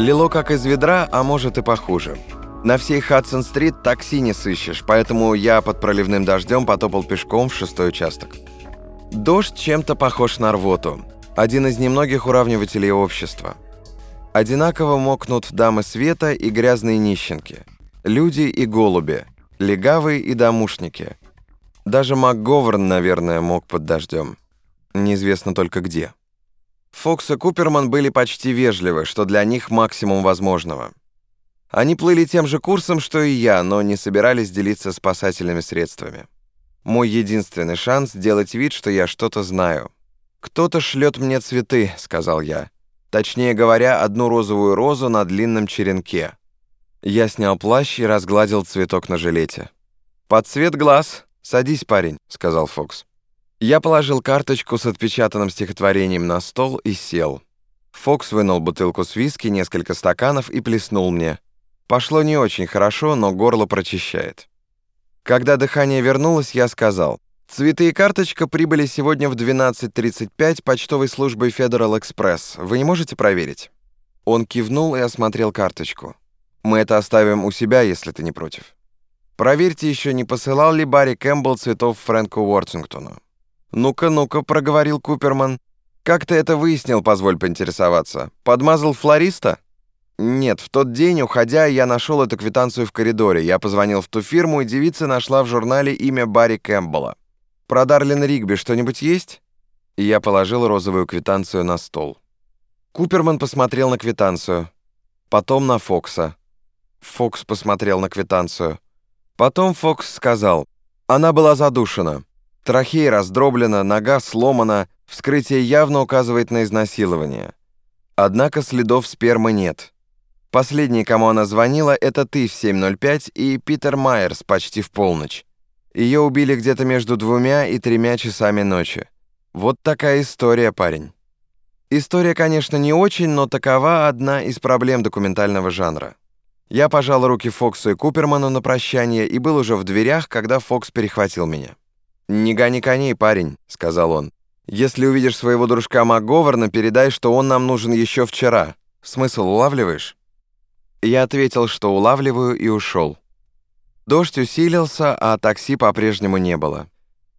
Лило как из ведра, а может и похуже. На всей Хадсон-стрит такси не сыщешь, поэтому я под проливным дождем потопал пешком в шестой участок. Дождь чем-то похож на рвоту. Один из немногих уравнивателей общества. Одинаково мокнут дамы света и грязные нищенки. Люди и голуби. Легавые и домушники. Даже МакГоверн, наверное, мог под дождем. Неизвестно только где. Фокс и Куперман были почти вежливы, что для них максимум возможного. Они плыли тем же курсом, что и я, но не собирались делиться спасательными средствами. Мой единственный шанс — сделать вид, что я что-то знаю. «Кто-то шлет мне цветы», — сказал я. Точнее говоря, одну розовую розу на длинном черенке. Я снял плащ и разгладил цветок на жилете. «Под цвет глаз. Садись, парень», — сказал Фокс. Я положил карточку с отпечатанным стихотворением на стол и сел. Фокс вынул бутылку с виски, несколько стаканов и плеснул мне. Пошло не очень хорошо, но горло прочищает. Когда дыхание вернулось, я сказал, «Цветы и карточка прибыли сегодня в 12.35 почтовой службой Federal Express. Вы не можете проверить?» Он кивнул и осмотрел карточку. «Мы это оставим у себя, если ты не против. Проверьте еще, не посылал ли Барри Кэмпбелл цветов Фрэнку Уортингтону. «Ну-ка, ну-ка», — проговорил Куперман. «Как ты это выяснил, позволь поинтересоваться? Подмазал флориста?» «Нет, в тот день, уходя, я нашел эту квитанцию в коридоре. Я позвонил в ту фирму, и девица нашла в журнале имя Барри Кэмпбелла. Про Дарлин Ригби что-нибудь есть?» И я положил розовую квитанцию на стол. Куперман посмотрел на квитанцию. Потом на Фокса. Фокс посмотрел на квитанцию. Потом Фокс сказал, «Она была задушена». Трахея раздроблена, нога сломана, вскрытие явно указывает на изнасилование. Однако следов спермы нет. Последний, кому она звонила, это ты в 7.05 и Питер Майерс почти в полночь. Ее убили где-то между двумя и тремя часами ночи. Вот такая история, парень. История, конечно, не очень, но такова одна из проблем документального жанра. Я пожал руки Фоксу и Куперману на прощание и был уже в дверях, когда Фокс перехватил меня. «Не гони коней, парень», — сказал он. «Если увидишь своего дружка МакГоверна, передай, что он нам нужен еще вчера. Смысл улавливаешь?» Я ответил, что улавливаю, и ушел. Дождь усилился, а такси по-прежнему не было.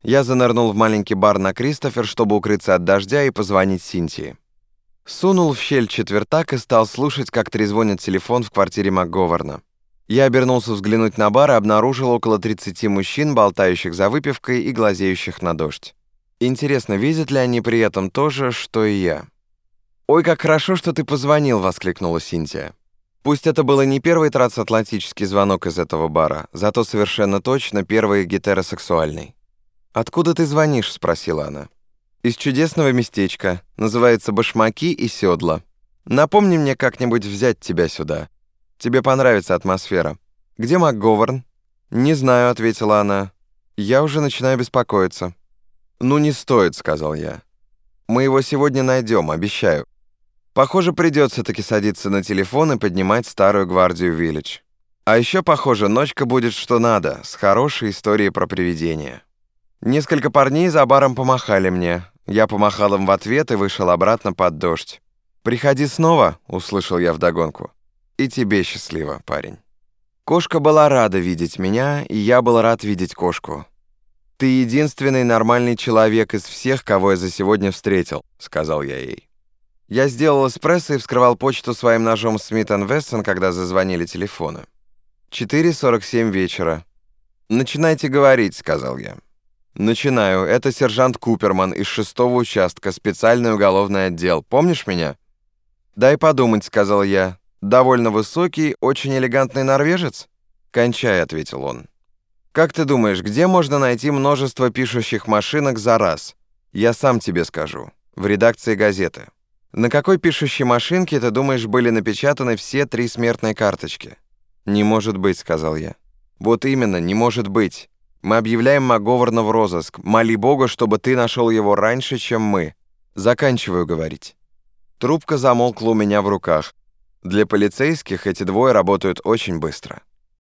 Я занырнул в маленький бар на Кристофер, чтобы укрыться от дождя и позвонить Синтии. Сунул в щель четвертак и стал слушать, как трезвонит телефон в квартире МакГоверна. Я обернулся взглянуть на бар и обнаружил около 30 мужчин, болтающих за выпивкой и глазеющих на дождь. Интересно, видят ли они при этом то же, что и я? «Ой, как хорошо, что ты позвонил!» — воскликнула Синтия. Пусть это было не первый трансатлантический звонок из этого бара, зато совершенно точно первый гетеросексуальный. «Откуда ты звонишь?» — спросила она. «Из чудесного местечка. Называется «Башмаки и седла». Напомни мне как-нибудь взять тебя сюда. Тебе понравится атмосфера. Где МакГоверн?» «Не знаю», — ответила она. «Я уже начинаю беспокоиться». «Ну, не стоит», — сказал я. «Мы его сегодня найдем, обещаю». Похоже, придется таки садиться на телефон и поднимать старую гвардию Виллидж. А еще, похоже, ночка будет что надо, с хорошей историей про привидения. Несколько парней за баром помахали мне. Я помахал им в ответ и вышел обратно под дождь. «Приходи снова», — услышал я вдогонку. И тебе счастливо, парень. Кошка была рада видеть меня, и я был рад видеть кошку. «Ты единственный нормальный человек из всех, кого я за сегодня встретил», — сказал я ей. Я сделал эспрессо и вскрывал почту своим ножом Смит Вессон, когда зазвонили телефоны. 4.47 вечера. «Начинайте говорить», — сказал я. «Начинаю. Это сержант Куперман из шестого участка, специальный уголовный отдел. Помнишь меня?» «Дай подумать», — сказал я. «Довольно высокий, очень элегантный норвежец?» «Кончай», — ответил он. «Как ты думаешь, где можно найти множество пишущих машинок за раз? Я сам тебе скажу. В редакции газеты. На какой пишущей машинке, ты думаешь, были напечатаны все три смертные карточки?» «Не может быть», — сказал я. «Вот именно, не может быть. Мы объявляем Маговарна в розыск. Моли Бога, чтобы ты нашел его раньше, чем мы. Заканчиваю говорить». Трубка замолкла у меня в руках. Для полицейских эти двое работают очень быстро.